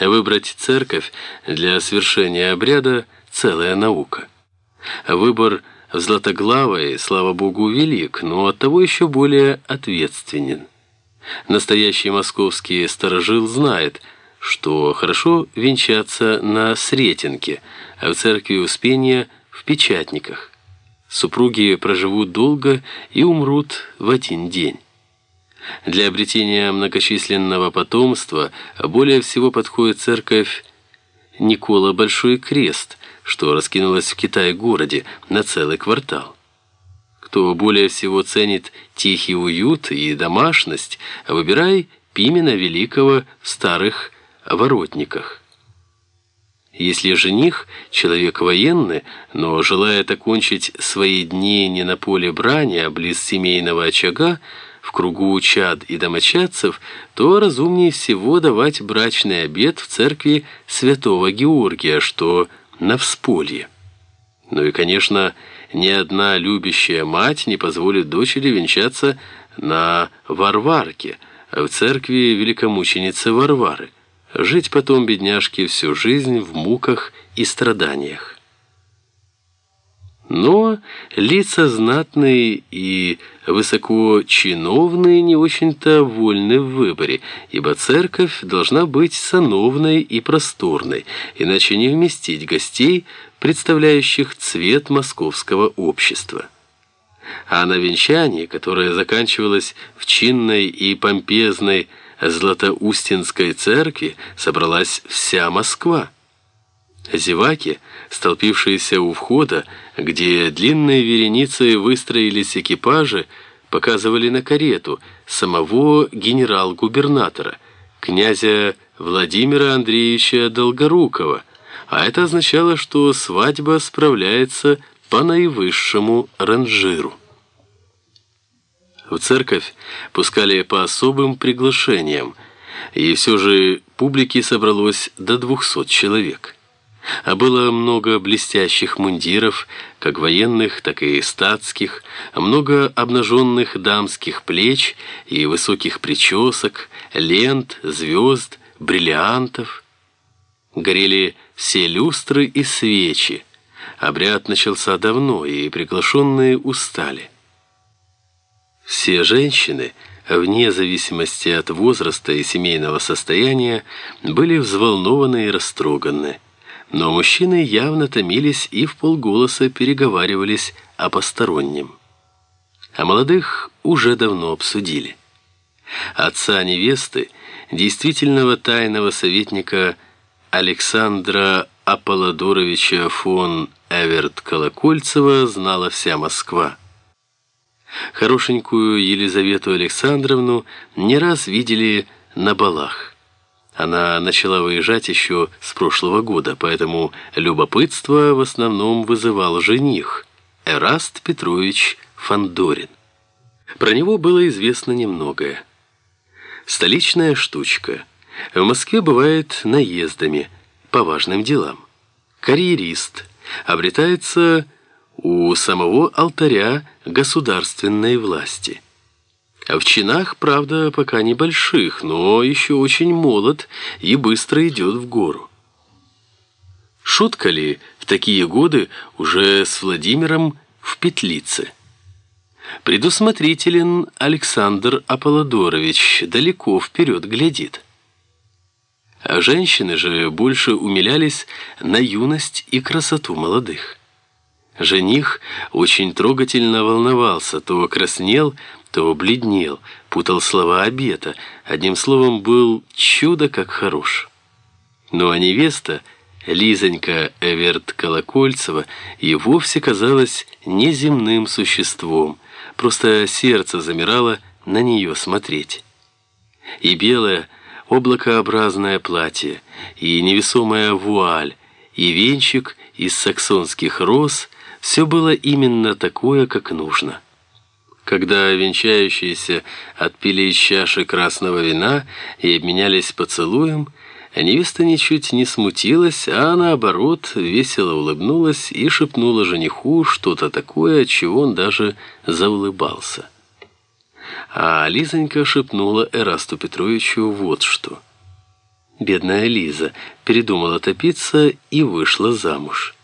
Выбрать церковь для совершения обряда – целая наука. Выбор в Златоглавой, слава богу, велик, но оттого еще более ответственен. Настоящий московский сторожил знает, что хорошо венчаться на Сретенке, а в церкви Успения – в Печатниках. Супруги проживут долго и умрут в один день. Для обретения многочисленного потомства более всего подходит церковь Никола Большой Крест, что раскинулась в Китае-городе на целый квартал. Кто более всего ценит тихий уют и домашность, выбирай Пимена Великого в старых воротниках. Если жених – человек военный, но желает окончить свои дни не на поле брани, а близ семейного очага, в кругу чад и домочадцев, то разумнее всего давать брачный обед в церкви святого Георгия, что на Всполье. Ну и, конечно, ни одна любящая мать не позволит дочери венчаться на Варварке, в церкви великомученицы Варвары, жить потом бедняжке всю жизнь в муках и страданиях. Но лица знатные и высокочиновные не очень-то вольны в выборе, ибо церковь должна быть сановной и просторной, иначе не вместить гостей, представляющих цвет московского общества. А на венчании, которое заканчивалось в чинной и помпезной Златоустинской церкви, собралась вся Москва. Зеваки, столпившиеся у входа, где длинной вереницей выстроились экипажи, показывали на карету самого генерал-губернатора, князя Владимира Андреевича Долгорукова, а это означало, что свадьба справляется по наивысшему ранжиру. В церковь пускали по особым приглашениям, и все же публики собралось до двухсот человек а было много блестящих мундиров, как военных, так и статских, много обнаженных дамских плеч и высоких причесок, лент, звезд, бриллиантов. Горели все люстры и свечи. Обряд начался давно, и приглашенные устали. Все женщины, вне зависимости от возраста и семейного состояния, были взволнованы и растроганы. Но мужчины явно томились и в полголоса переговаривались о постороннем. А молодых уже давно обсудили. Отца невесты, действительного тайного советника Александра Аполлодоровича фон Эверт Колокольцева знала вся Москва. Хорошенькую Елизавету Александровну не раз видели на балах. Она начала выезжать еще с прошлого года, поэтому любопытство в основном вызывал жених Эраст Петрович Фандорин. Про него было известно немногое. Столичная штучка. В Москве бывает наездами по важным делам. Карьерист. Обретается у самого алтаря государственной власти – в чинах, правда, пока небольших, но еще очень молод и быстро идет в гору. Шутка ли в такие годы уже с Владимиром в петлице? Предусмотрителен Александр Аполлодорович, далеко вперед глядит. А женщины же больше умилялись на юность и красоту молодых. Жених очень трогательно волновался, то краснел, то бледнел, путал слова обета, одним словом, был чудо как хорош. Ну а невеста, Лизонька Эверт Колокольцева, и вовсе казалась неземным существом, просто сердце замирало на нее смотреть. И белое, облакообразное платье, и невесомая вуаль, и венчик из саксонских роз – все было именно такое, как нужно. Когда венчающиеся отпили из чаши красного вина и обменялись поцелуем, невеста ничуть не смутилась, а наоборот весело улыбнулась и шепнула жениху что-то такое, от чего он даже заулыбался. А Лизонька шепнула Эрасту Петровичу вот что. Бедная Лиза передумала топиться и вышла замуж.